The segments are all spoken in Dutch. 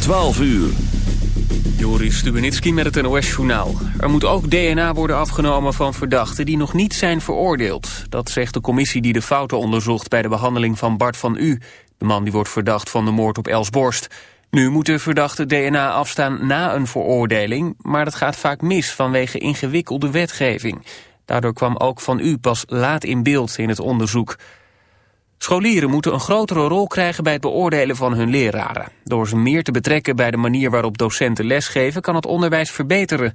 12 uur. Joris Stubenitski met het NOS-journaal. Er moet ook DNA worden afgenomen van verdachten die nog niet zijn veroordeeld. Dat zegt de commissie die de fouten onderzocht bij de behandeling van Bart van U. De man die wordt verdacht van de moord op Els Borst. Nu moet de verdachte DNA afstaan na een veroordeling... maar dat gaat vaak mis vanwege ingewikkelde wetgeving. Daardoor kwam ook Van U pas laat in beeld in het onderzoek. Scholieren moeten een grotere rol krijgen bij het beoordelen van hun leraren. Door ze meer te betrekken bij de manier waarop docenten lesgeven... kan het onderwijs verbeteren.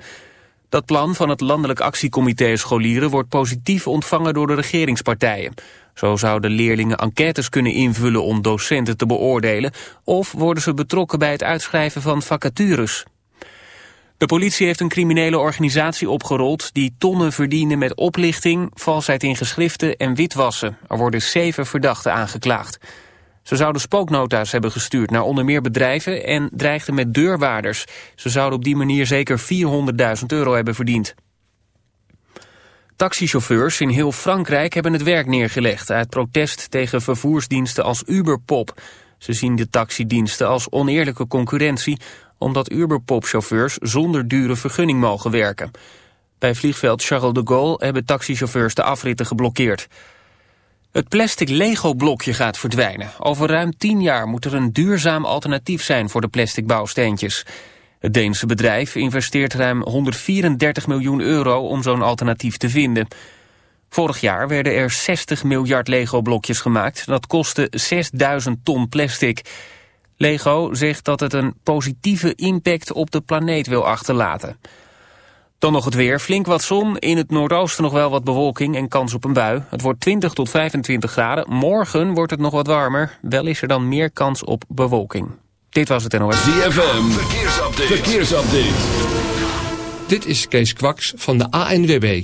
Dat plan van het Landelijk Actiecomité Scholieren... wordt positief ontvangen door de regeringspartijen. Zo zouden leerlingen enquêtes kunnen invullen om docenten te beoordelen... of worden ze betrokken bij het uitschrijven van vacatures. De politie heeft een criminele organisatie opgerold... die tonnen verdienen met oplichting, valsheid in geschriften en witwassen. Er worden zeven verdachten aangeklaagd. Ze zouden spooknota's hebben gestuurd naar onder meer bedrijven... en dreigden met deurwaarders. Ze zouden op die manier zeker 400.000 euro hebben verdiend. Taxichauffeurs in heel Frankrijk hebben het werk neergelegd... uit protest tegen vervoersdiensten als Uberpop... Ze zien de taxidiensten als oneerlijke concurrentie omdat Uberpop-chauffeurs zonder dure vergunning mogen werken. Bij vliegveld Charles de Gaulle hebben taxichauffeurs de afritten geblokkeerd. Het plastic Lego-blokje gaat verdwijnen. Over ruim tien jaar moet er een duurzaam alternatief zijn voor de plastic bouwsteentjes. Het Deense bedrijf investeert ruim 134 miljoen euro om zo'n alternatief te vinden. Vorig jaar werden er 60 miljard Lego-blokjes gemaakt. Dat kostte 6000 ton plastic. Lego zegt dat het een positieve impact op de planeet wil achterlaten. Dan nog het weer. Flink wat zon. In het noordoosten nog wel wat bewolking en kans op een bui. Het wordt 20 tot 25 graden. Morgen wordt het nog wat warmer. Wel is er dan meer kans op bewolking. Dit was het NOS. ZFM. Verkeersupdate. Verkeersupdate. Dit is Kees Kwaks van de ANWB.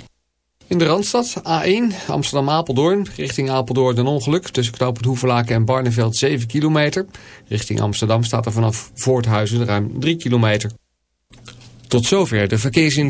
In de Randstad, A1, Amsterdam-Apeldoorn. Richting Apeldoorn een ongeluk. Tussen knooppunt Hoevelaken en Barneveld 7 kilometer. Richting Amsterdam staat er vanaf Voorthuizen ruim 3 kilometer. Tot zover de verkeersin.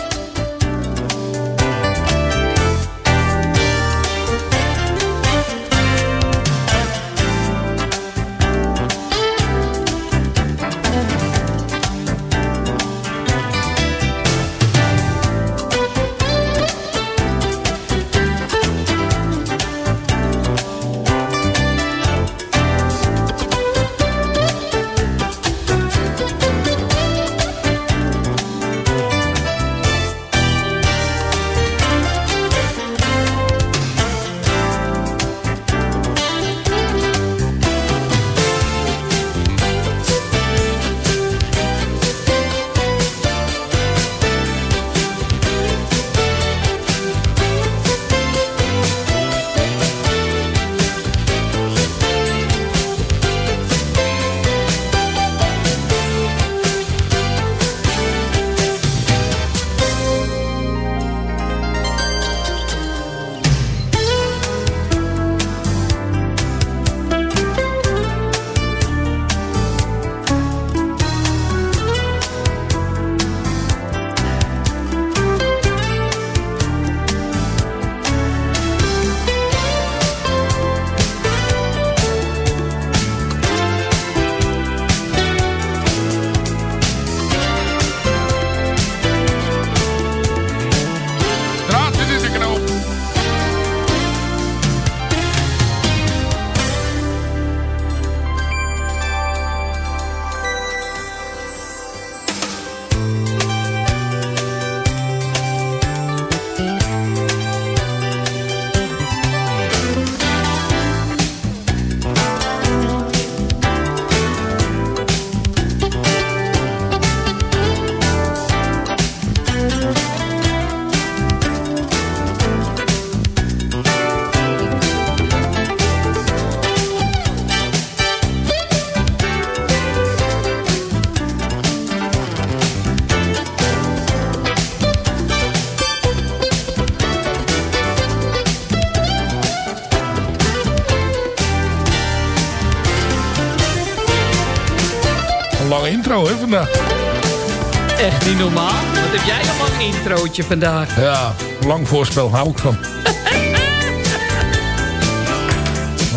Echt niet normaal. Wat heb jij een introotje vandaag? Ja, lang voorspel hou ik van.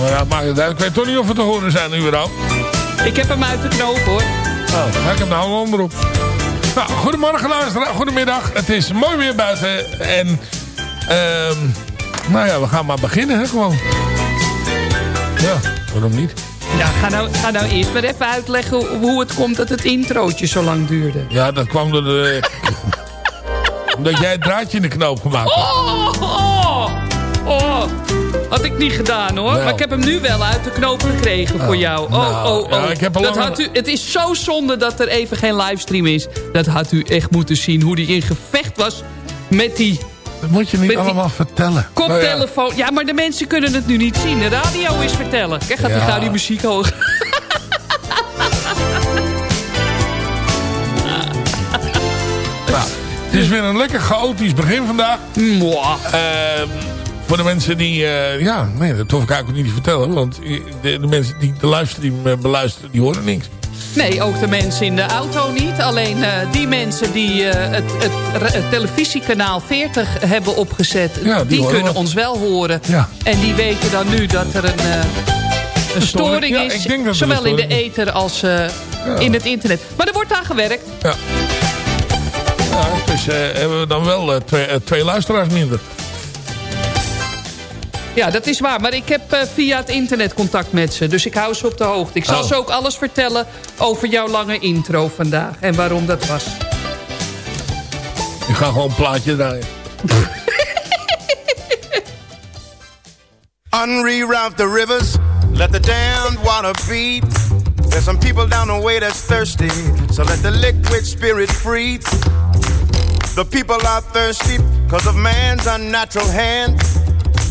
maar ja, maakt het uit. Ik weet toch niet of we te horen zijn nu weer al. Ik heb hem uit de knoop hoor. Oh, ik heb nou een onderop. Nou, goedemorgen luisteraar. Goedemiddag. Het is mooi weer buiten. En, uh, nou ja, we gaan maar beginnen hè, gewoon. Ja, waarom niet? Ja, ga nou, ga nou eerst maar even uitleggen hoe het komt dat het introotje zo lang duurde. Ja, dat kwam door de... omdat jij het draadje in de knoop gemaakt hebt. Oh, oh, oh. Had ik niet gedaan hoor. Maar ik heb hem nu wel uit de knoop gekregen voor oh, jou. Oh, nou, oh, oh. Ja, ik heb dat had u, het is zo zonde dat er even geen livestream is. Dat had u echt moeten zien hoe die in gevecht was met die dat moet je niet allemaal vertellen. Koptelefoon. Ja. ja. maar de mensen kunnen het nu niet zien. De radio is vertellen. Kijk, gaat ja. die, die muziek hoog. nou, het is weer een lekker chaotisch begin vandaag. Uh, voor de mensen die... Uh, ja, nee, dat hoef ik eigenlijk niet te vertellen. Want de, de mensen die de livestream uh, beluisteren, die horen niks. Nee, ook de mensen in de auto niet. Alleen uh, die mensen die uh, het, het, het, televisiekanaal 40 hebben opgezet... Ja, die, die kunnen ons wel horen. Ja. En die weten dan nu dat er een, uh, een storing is. zowel in de ether als in het internet. Maar er wordt aan gewerkt. Ja. Ja, dus hebben we dan wel twee, twee luisteraars minder. Ja, dat is waar. Maar ik heb uh, via het internet contact met ze. Dus ik hou ze op de hoogte. Ik zal oh. ze ook alles vertellen over jouw lange intro vandaag. En waarom dat was. Ik ga gewoon een plaatje draaien. Unreroute the rivers. Let the damned water beat. There's some people down the way that's thirsty. So let the liquid spirit free. The people are thirsty because of man's unnatural hand.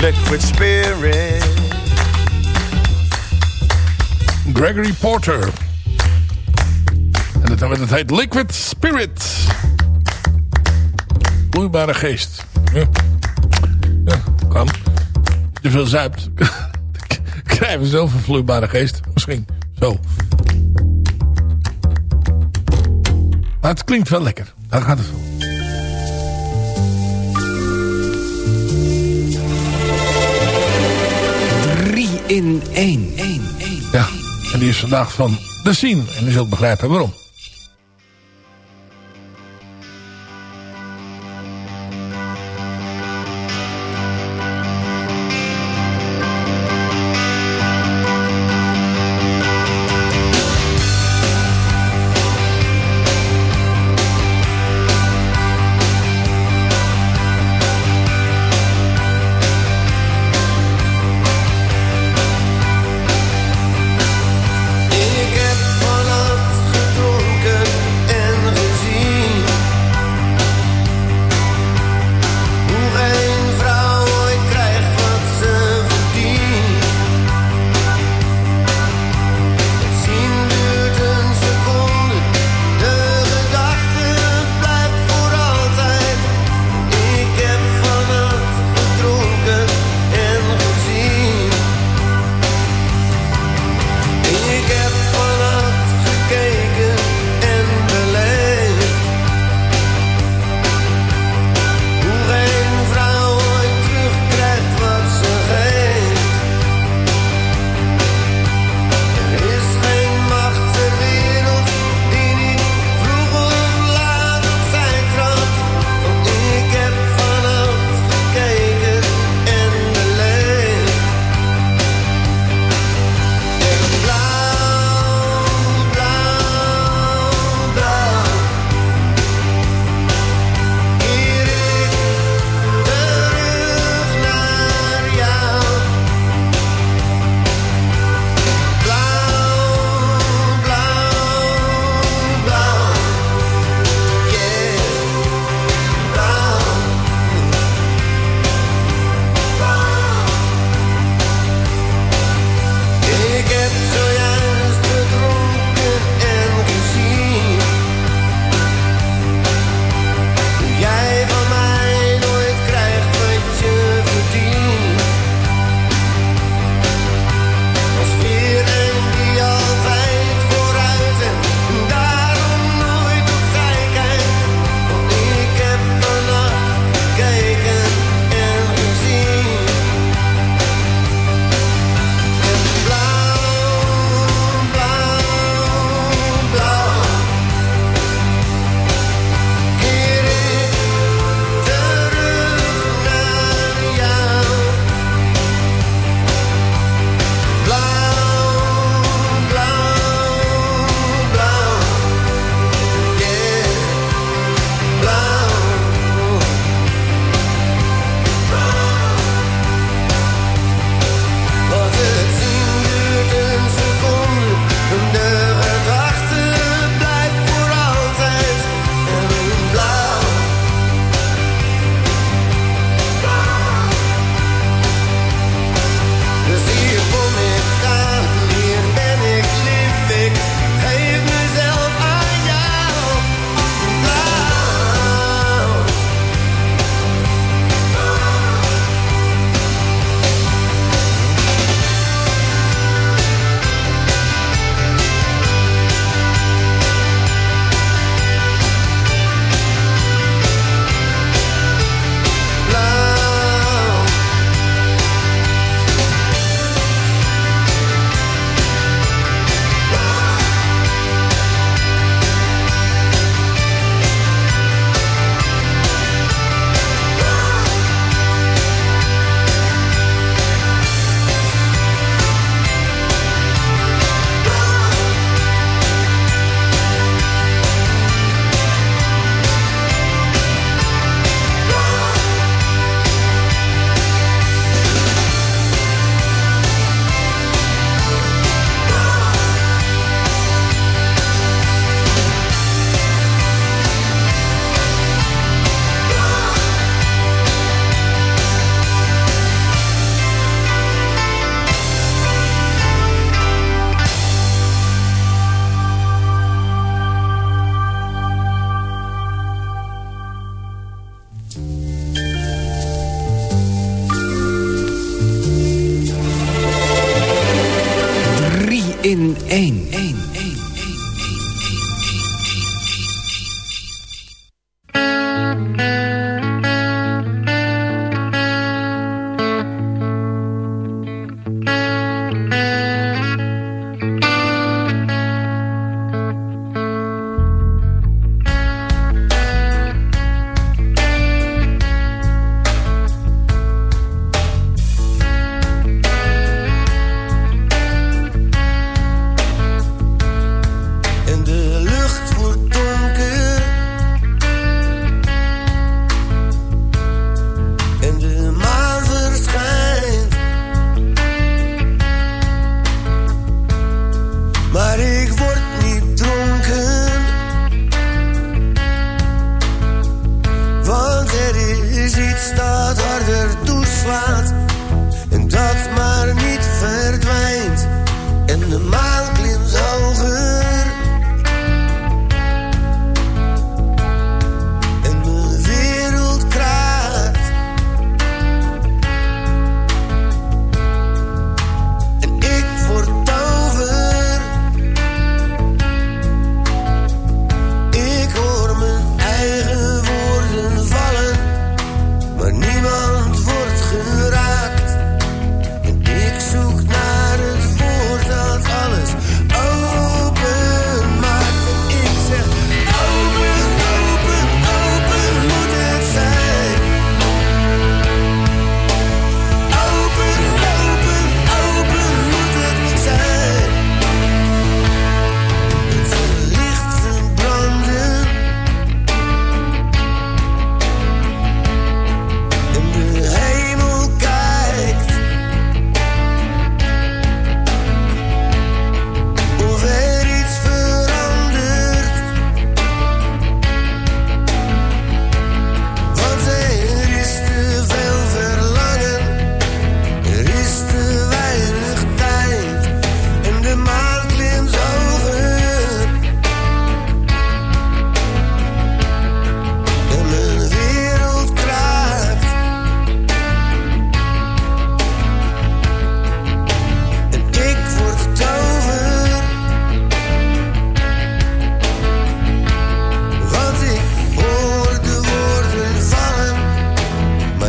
Liquid Spirit. Gregory Porter. En het heet Liquid Spirit. Vloeibare geest. Ja. ja kan. Te veel zuipt. Krijgen we zelf een vloeibare geest. Misschien. Zo. Maar het klinkt wel lekker. Daar gaat het om. In één. Ja, en die is vandaag van de Scene. En u zult begrijpen waarom.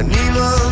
niemand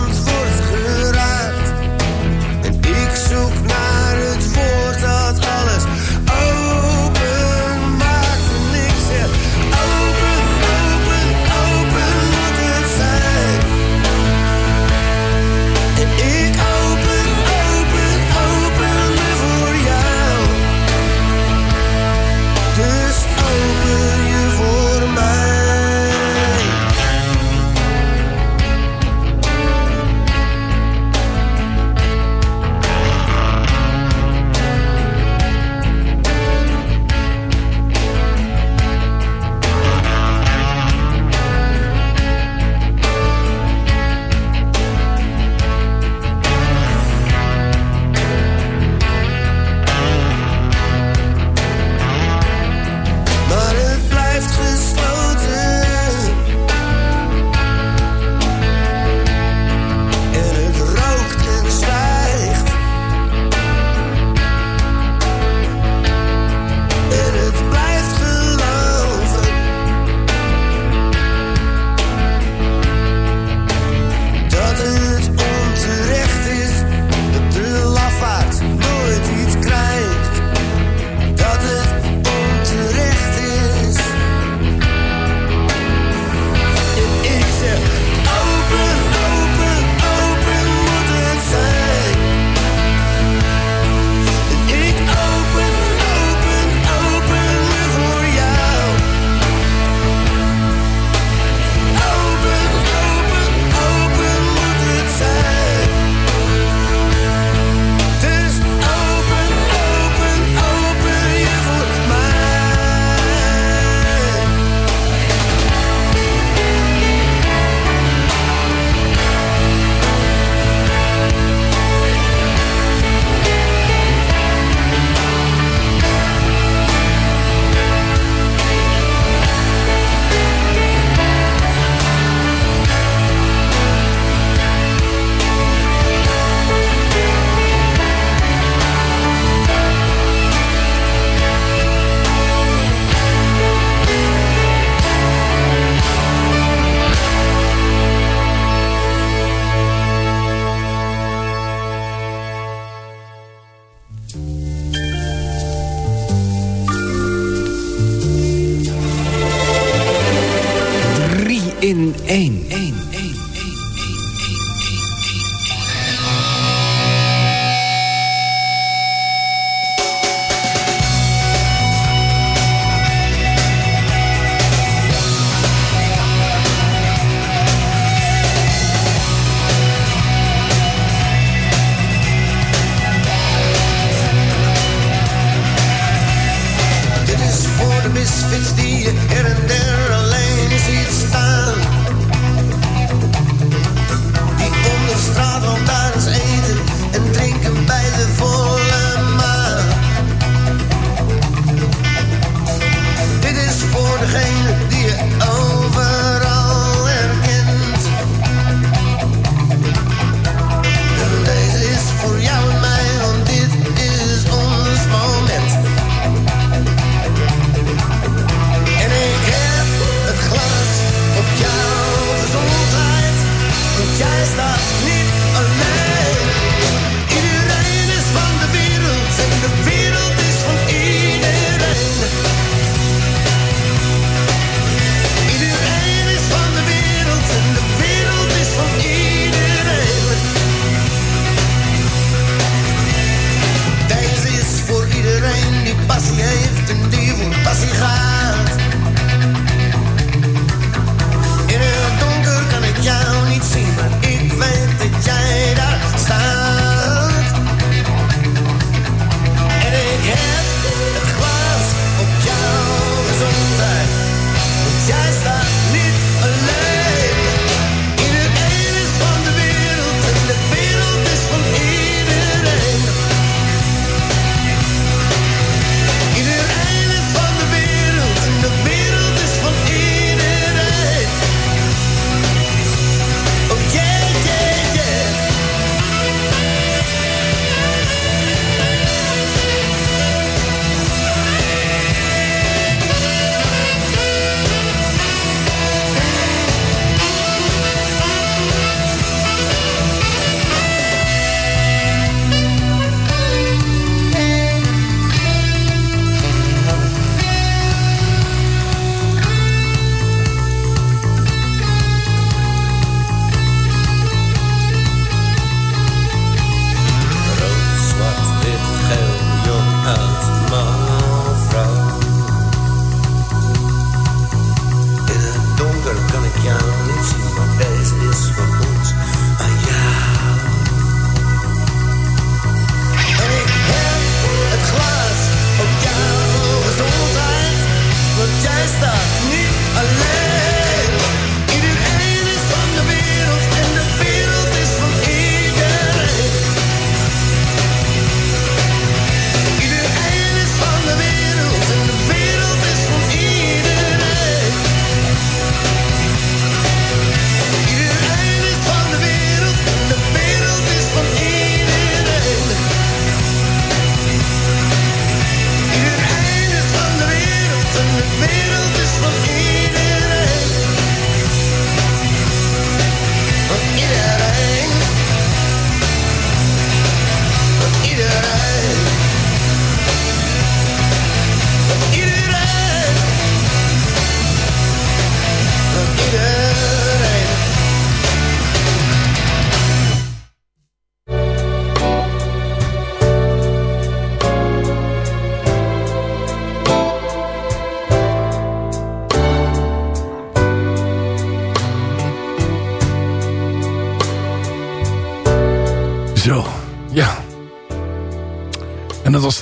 was een uh,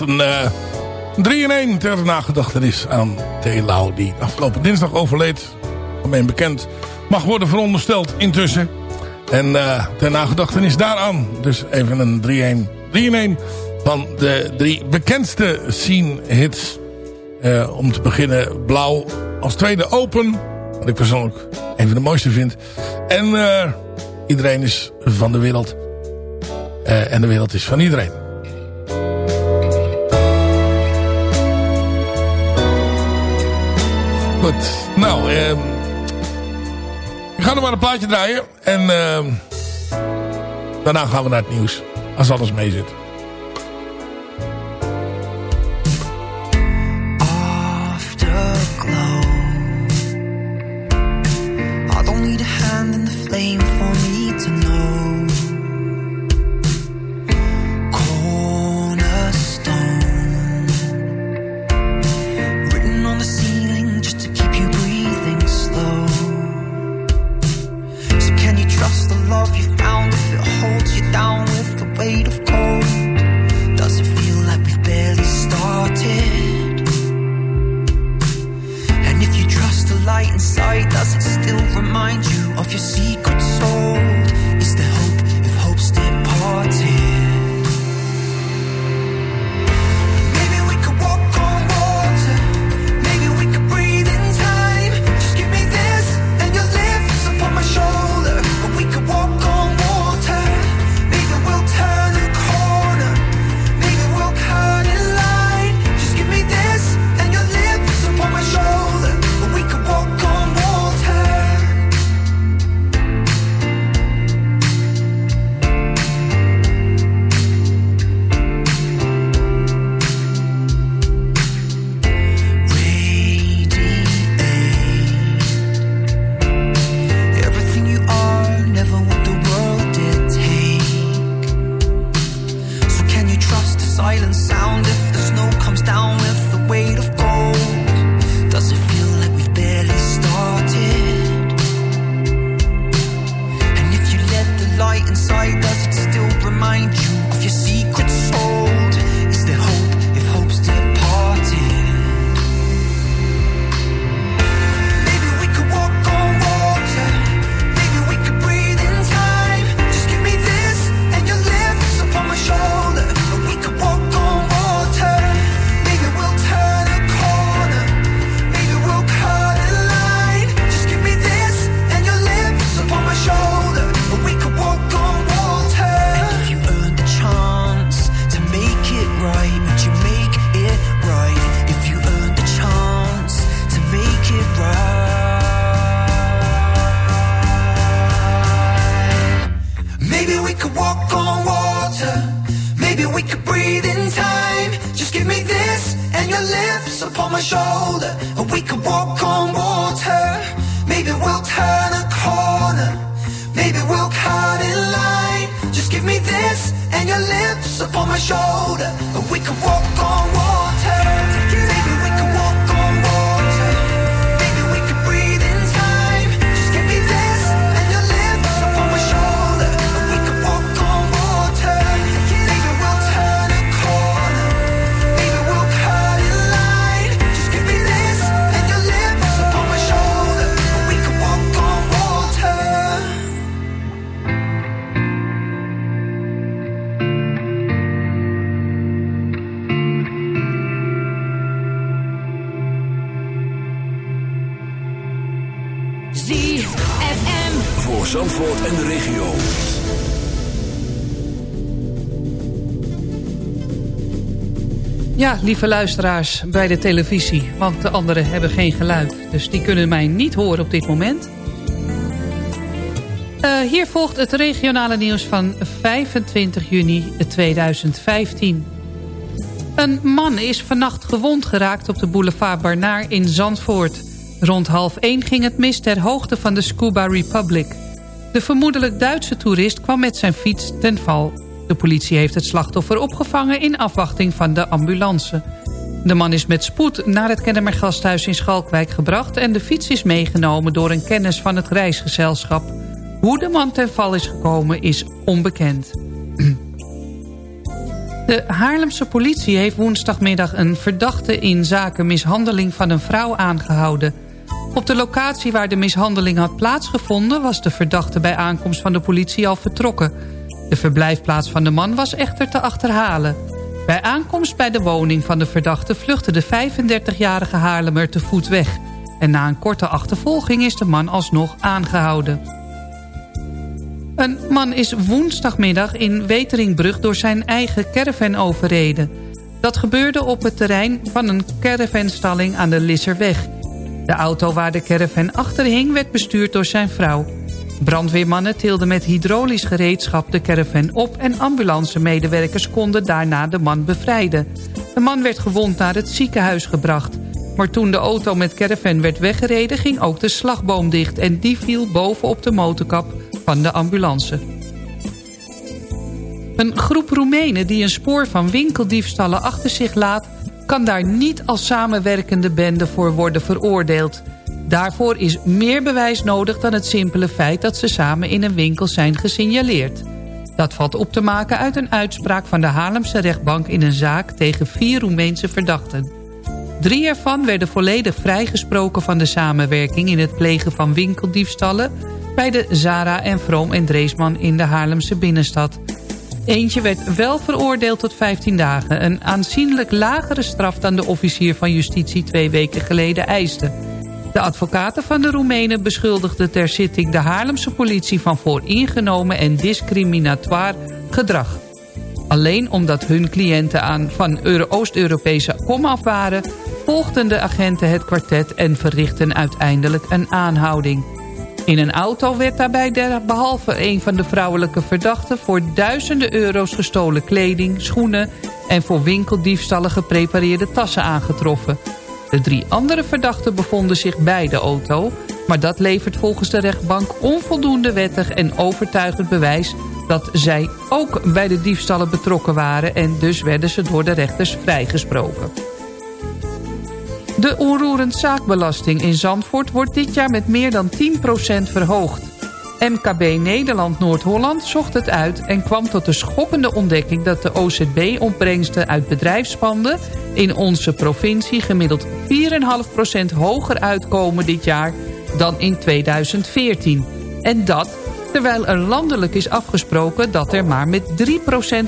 3 in 1 ter nagedachtenis aan Telau. Die afgelopen dinsdag overleed. Gemeen bekend. Mag worden verondersteld intussen. En uh, ter nagedachtenis daaraan. Dus even een 3 in 3 in 1 van de drie bekendste scene hits. Uh, om te beginnen Blauw. Als tweede Open. Wat ik persoonlijk een van de mooiste vind. En iedereen is van de wereld. En de wereld is van iedereen. Goed. Nou, eh, ik ga nog maar een plaatje draaien. En eh, daarna gaan we naar het nieuws. Als alles mee zit. Lieve luisteraars bij de televisie. Want de anderen hebben geen geluid. Dus die kunnen mij niet horen op dit moment. Uh, hier volgt het regionale nieuws van 25 juni 2015. Een man is vannacht gewond geraakt op de boulevard Barnaar in Zandvoort. Rond half 1 ging het mis ter hoogte van de Scuba Republic. De vermoedelijk Duitse toerist kwam met zijn fiets ten val. De politie heeft het slachtoffer opgevangen in afwachting van de ambulance. De man is met spoed naar het Kennemergasthuis in Schalkwijk gebracht... en de fiets is meegenomen door een kennis van het reisgezelschap. Hoe de man ten val is gekomen is onbekend. De Haarlemse politie heeft woensdagmiddag een verdachte in zaken mishandeling van een vrouw aangehouden. Op de locatie waar de mishandeling had plaatsgevonden was de verdachte bij aankomst van de politie al vertrokken. De verblijfplaats van de man was echter te achterhalen. Bij aankomst bij de woning van de verdachte vluchtte de 35-jarige Haarlemmer te voet weg. En na een korte achtervolging is de man alsnog aangehouden. Een man is woensdagmiddag in Weteringbrug door zijn eigen caravan overreden. Dat gebeurde op het terrein van een caravanstalling aan de Lisserweg. De auto waar de caravan achter hing werd bestuurd door zijn vrouw. Brandweermannen tilden met hydraulisch gereedschap de caravan op... en ambulancemedewerkers konden daarna de man bevrijden. De man werd gewond naar het ziekenhuis gebracht. Maar toen de auto met caravan werd weggereden... ging ook de slagboom dicht en die viel bovenop de motorkap van de ambulance. Een groep Roemenen die een spoor van winkeldiefstallen achter zich laat... kan daar niet als samenwerkende bende voor worden veroordeeld... Daarvoor is meer bewijs nodig dan het simpele feit dat ze samen in een winkel zijn gesignaleerd. Dat valt op te maken uit een uitspraak van de Haarlemse rechtbank in een zaak tegen vier Roemeense verdachten. Drie ervan werden volledig vrijgesproken van de samenwerking in het plegen van winkeldiefstallen. bij de Zara en Vroom en Dreesman in de Haarlemse binnenstad. Eentje werd wel veroordeeld tot 15 dagen. Een aanzienlijk lagere straf dan de officier van justitie twee weken geleden eiste. De advocaten van de Roemenen beschuldigden ter zitting de Haarlemse politie van vooringenomen en discriminatoire gedrag. Alleen omdat hun cliënten aan van Oost-Europese komaf waren... volgden de agenten het kwartet en verrichten uiteindelijk een aanhouding. In een auto werd daarbij behalve een van de vrouwelijke verdachten... voor duizenden euro's gestolen kleding, schoenen... en voor winkeldiefstallen geprepareerde tassen aangetroffen. De drie andere verdachten bevonden zich bij de auto... maar dat levert volgens de rechtbank onvoldoende wettig en overtuigend bewijs... dat zij ook bij de diefstallen betrokken waren... en dus werden ze door de rechters vrijgesproken. De onroerend zaakbelasting in Zandvoort wordt dit jaar met meer dan 10% verhoogd. MKB Nederland Noord-Holland zocht het uit en kwam tot de schoppende ontdekking dat de OZB-opbrengsten uit bedrijfspanden in onze provincie gemiddeld 4,5% hoger uitkomen dit jaar dan in 2014. En dat terwijl er landelijk is afgesproken dat er maar met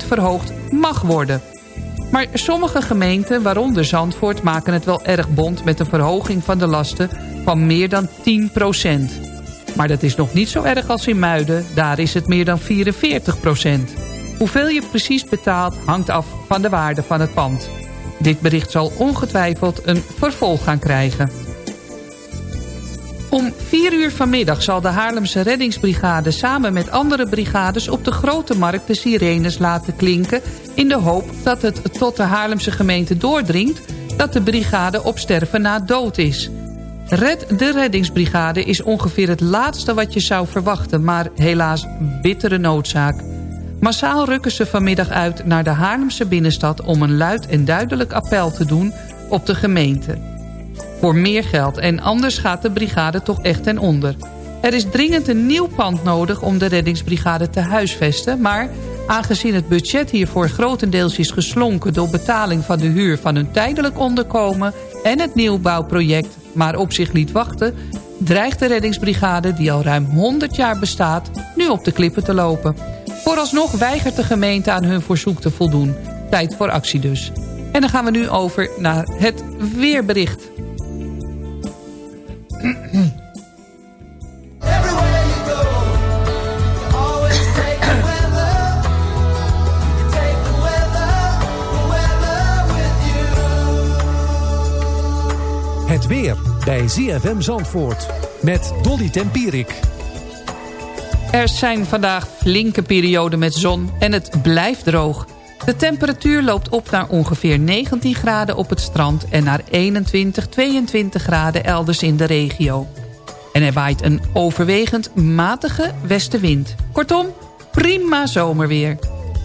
3% verhoogd mag worden. Maar sommige gemeenten, waaronder Zandvoort, maken het wel erg bond met een verhoging van de lasten van meer dan 10 Maar dat is nog niet zo erg als in Muiden, daar is het meer dan 44% Hoeveel je precies betaalt hangt af van de waarde van het pand. Dit bericht zal ongetwijfeld een vervolg gaan krijgen. Om 4 uur vanmiddag zal de Haarlemse reddingsbrigade samen met andere brigades op de Grote Markt de sirenes laten klinken... in de hoop dat het tot de Haarlemse gemeente doordringt dat de brigade op sterven na dood is. Red de reddingsbrigade is ongeveer het laatste wat je zou verwachten... maar helaas bittere noodzaak. Massaal rukken ze vanmiddag uit naar de Haarlemse binnenstad... om een luid en duidelijk appel te doen op de gemeente voor meer geld en anders gaat de brigade toch echt ten onder. Er is dringend een nieuw pand nodig om de reddingsbrigade te huisvesten... maar aangezien het budget hiervoor grotendeels is geslonken... door betaling van de huur van hun tijdelijk onderkomen... en het nieuwbouwproject maar op zich liet wachten... dreigt de reddingsbrigade, die al ruim 100 jaar bestaat... nu op de klippen te lopen. Vooralsnog weigert de gemeente aan hun verzoek te voldoen. Tijd voor actie dus. En dan gaan we nu over naar het weerbericht. Bij ZFM Zandvoort met Dolly Tempierik. Er zijn vandaag flinke perioden met zon en het blijft droog. De temperatuur loopt op naar ongeveer 19 graden op het strand... en naar 21, 22 graden elders in de regio. En er waait een overwegend matige westenwind. Kortom, prima zomerweer.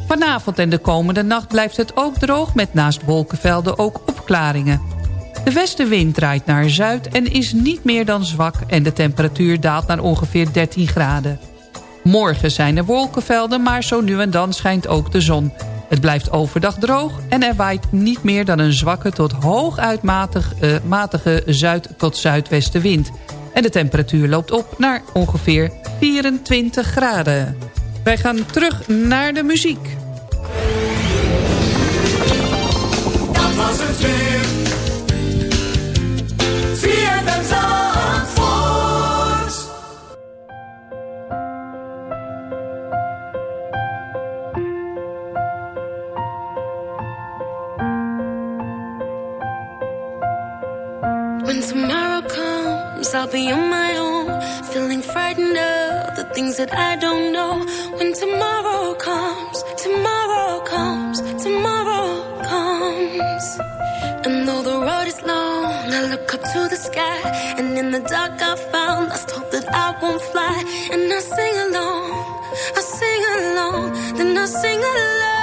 Vanavond en de komende nacht blijft het ook droog... met naast wolkenvelden ook opklaringen. De westenwind draait naar zuid en is niet meer dan zwak... en de temperatuur daalt naar ongeveer 13 graden. Morgen zijn er wolkenvelden, maar zo nu en dan schijnt ook de zon... Het blijft overdag droog en er waait niet meer dan een zwakke tot hooguit uh, matige zuid- tot zuidwestenwind. En de temperatuur loopt op naar ongeveer 24 graden. Wij gaan terug naar de muziek. Dat was het weer. Be on my own, feeling frightened of the things that I don't know. When tomorrow comes, tomorrow comes, tomorrow comes. And though the road is long, I look up to the sky, and in the dark I found lost hope that I won't fly. And I sing along, I sing along, then I sing along.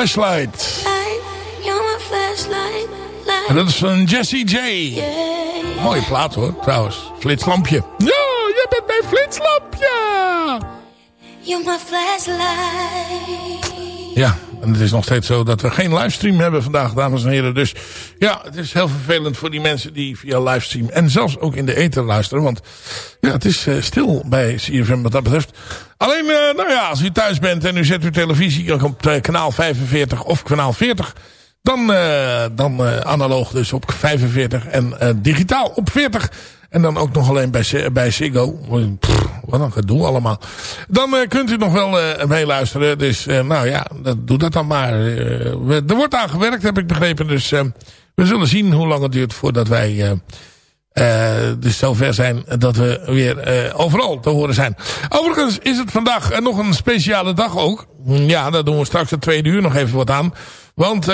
Flashlight. En dat is van Jesse J. Mooie plaat hoor, trouwens. Flitslampje. Ja, je bent mijn flitslampje. You're my flashlight. Ja, en het is nog steeds zo dat we geen livestream hebben vandaag, dames en heren. Dus ja, het is heel vervelend voor die mensen die via livestream en zelfs ook in de eten luisteren. Want ja, het is uh, stil bij CFM wat dat betreft. Alleen, uh, nou ja, als u thuis bent en u zet uw televisie op uh, kanaal 45 of kanaal 40... Dan, uh, dan uh, analoog dus op 45 en uh, digitaal op 40. En dan ook nog alleen bij, bij Ziggo. Wat een gedoe allemaal. Dan kunt u nog wel meeluisteren. Dus nou ja, dat, doe dat dan maar. Er wordt aan gewerkt, heb ik begrepen. Dus we zullen zien hoe lang het duurt voordat wij... dus zover zijn dat we weer overal te horen zijn. Overigens is het vandaag nog een speciale dag ook. Ja, daar doen we straks het tweede uur nog even wat aan. Want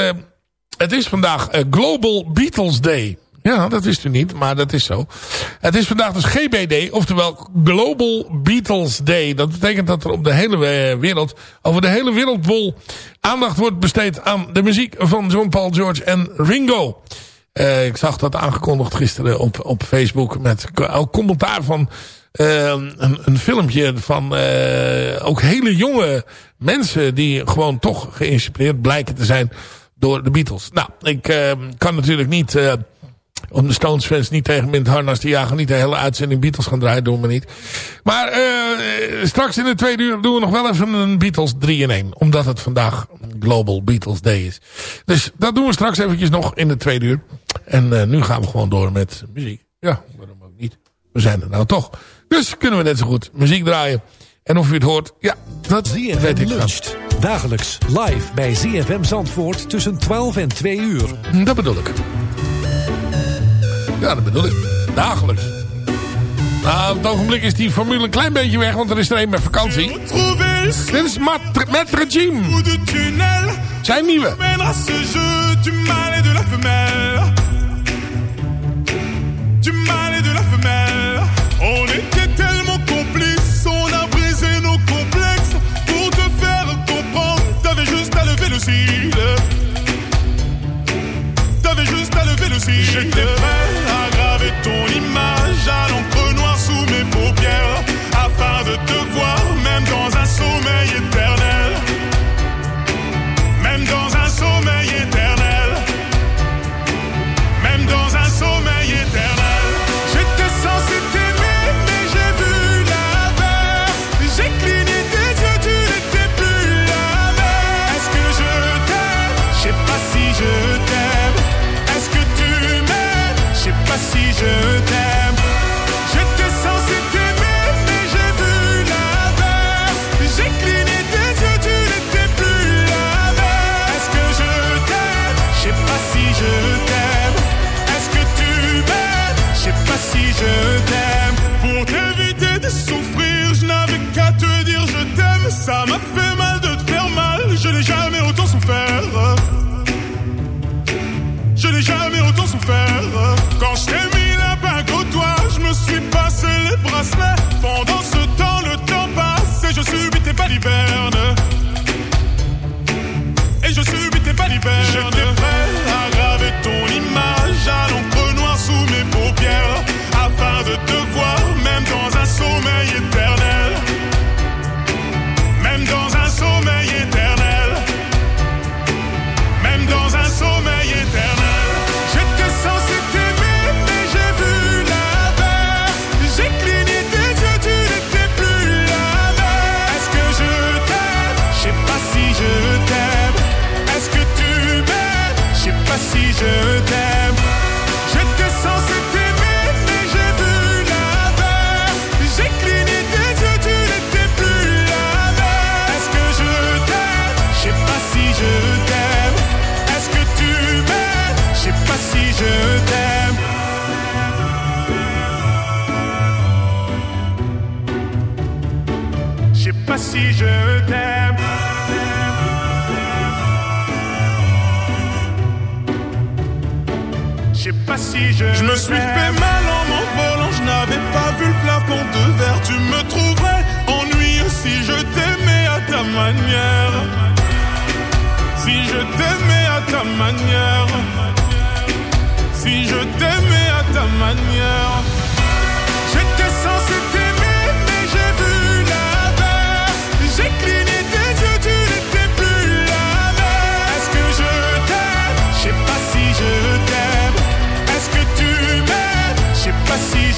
het is vandaag uh, Global Beatles Day. Ja, dat wist u niet, maar dat is zo. Het is vandaag dus GBD, oftewel Global Beatles Day. Dat betekent dat er op de hele wereld, over de hele wereldbol, aandacht wordt besteed aan de muziek van John Paul, George en Ringo. Uh, ik zag dat aangekondigd gisteren op, op Facebook met ook commentaar van uh, een, een, filmpje van uh, ook hele jonge mensen die gewoon toch geïnspireerd blijken te zijn door de Beatles. Nou, ik kan natuurlijk niet... Om de Stones fans niet tegen Mint Harnas te jagen. Niet de hele uitzending Beatles gaan draaien. Doen we niet. Maar uh, straks in de tweede uur doen we nog wel even een Beatles 3 in 1. Omdat het vandaag Global Beatles Day is. Dus dat doen we straks eventjes nog in de tweede uur. En nu gaan we gewoon door met muziek. Ja, waarom ook niet. We zijn er nou toch. Dus kunnen we net zo goed muziek draaien. En of u het hoort, ja, dat weet ik luncht. Dagelijks live bij ZFM Zandvoort tussen 12 en 2 uur. Dat bedoel ik. Ja, dat bedoel ik. Dagelijks. Nou, op het ogenblik is die formule een klein beetje weg, want er is er een met vakantie. Dit is Maître Jim. Zijn nieuwe. De. On était tellement complices, on a T'avais juste à lever le cil.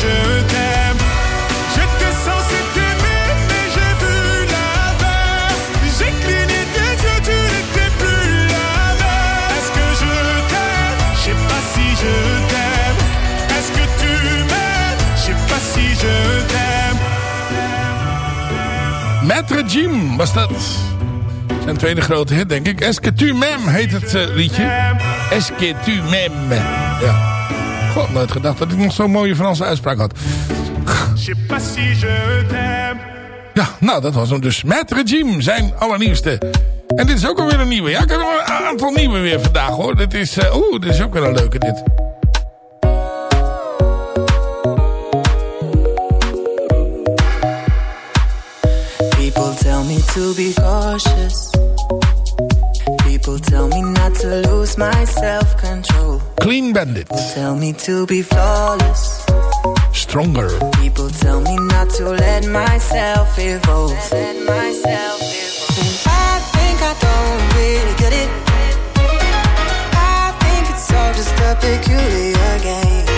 Je t'aime. J'étais censé t'aimer, mais j'ai vu l'inverse. J'ai cligné tes yeux, tu n'étais plus la même. Est-ce que je t'aime Je sais pas si je t'aime. Est-ce que tu m'aimes Je sais pas si je t'aime. Maître Jim was dat. Zijn tweede grote hit, denk ik. Est-ce que tu m'aimes heet het eh, liedje. Est-ce que tu m'aimes. Ja. God, nooit gedacht dat ik nog zo'n mooie Franse uitspraak had. Je sais pas si je t'aime. Ja, nou, dat was hem dus. Maître Jim, zijn allernieuwste. En dit is ook alweer een nieuwe. Ja, ik heb nog een aantal nieuwe weer vandaag, hoor. Dit is, eh, oeh, dit is ook weer een leuke, dit. People tell me to be cautious. Tell me not to lose my self control. Clean Bandit. Tell me to be flawless. Stronger. People tell me not to let myself evolve. Let myself evolve. And I think I don't really get it. I think it's all just a peculiar game.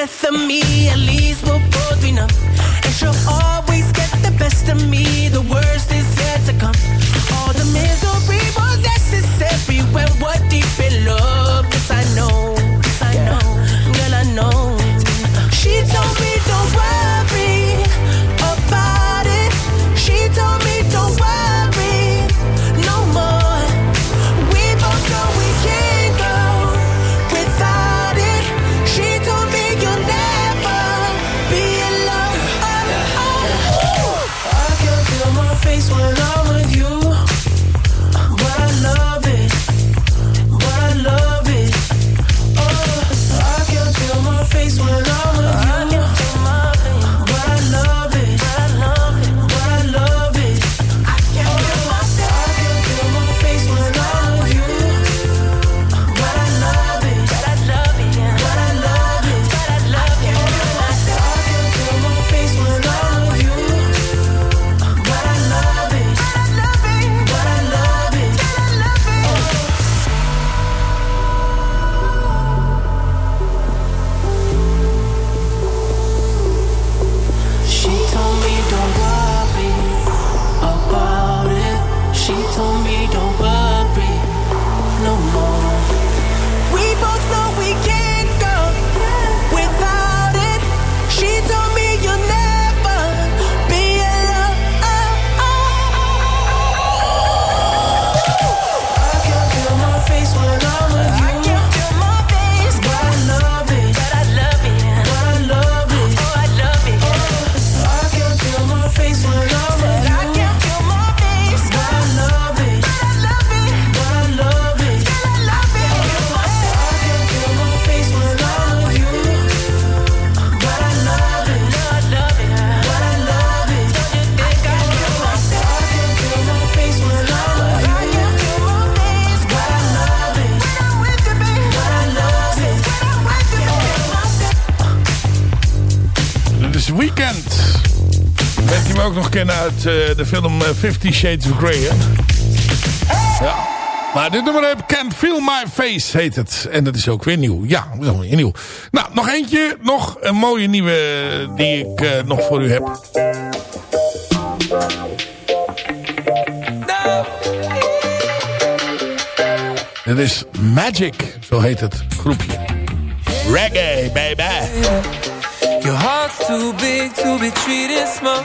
death of me, at least we'll both be numb. And she'll always get the best of me. kennen uit eh, de film eh, Fifty Shades of Grey. Ja. Maar dit nummer heb Can't Feel My Face heet het. En dat is ook weer nieuw. Ja, weer nieuw. Nou, nog eentje. Nog een mooie nieuwe eh, die ik nog voor u heb. Dit is Magic, zo heet het groepje. Reggae, baby. Your heart's too big to be treated small.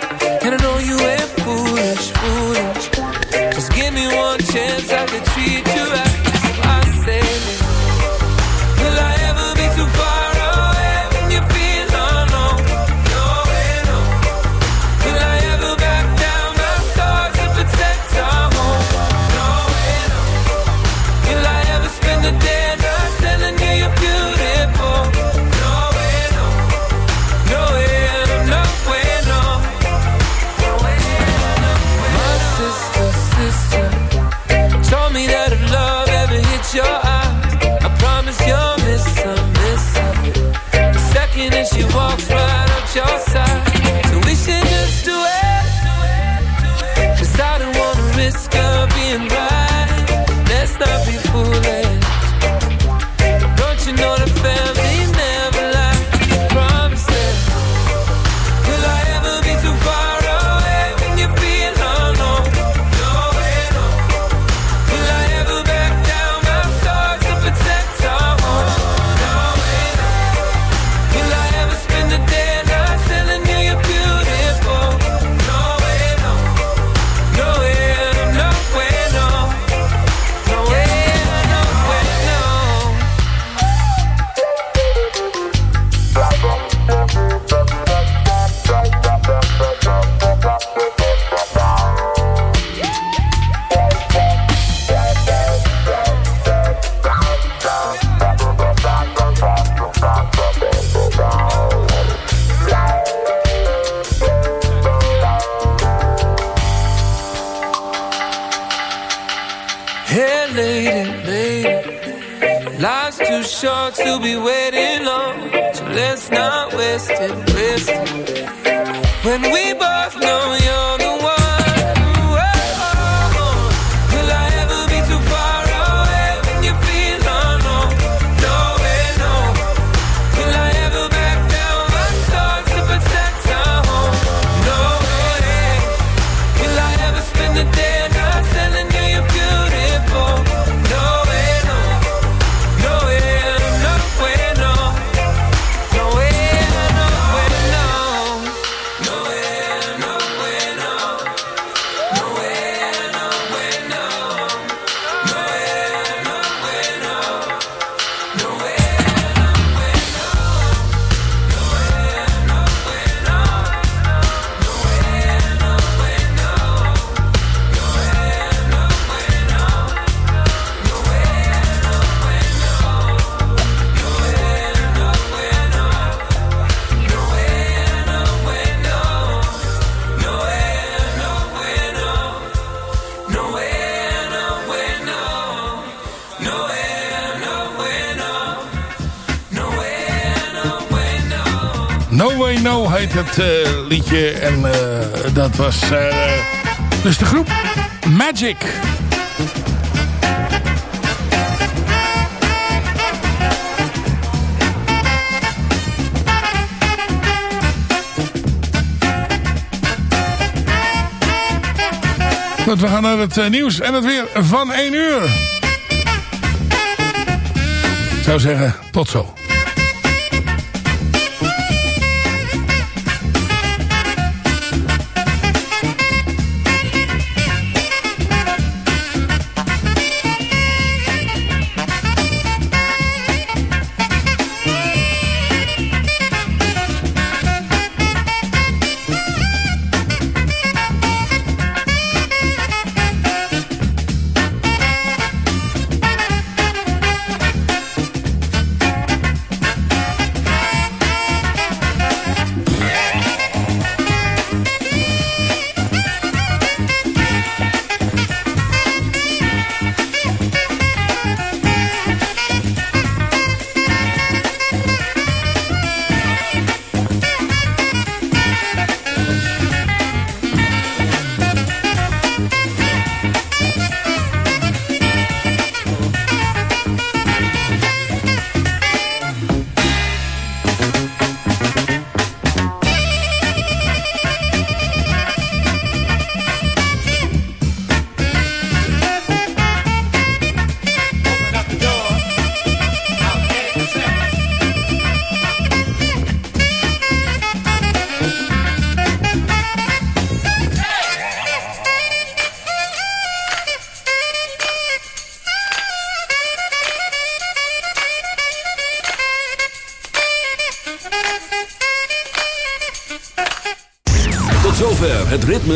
Too short to be waiting long. So let's not waste it, waste it. When we both know you're het uh, liedje. En uh, dat was uh, dus de groep Magic. Goed, we gaan naar het nieuws en het weer van 1 uur. Zou zeggen, tot zo.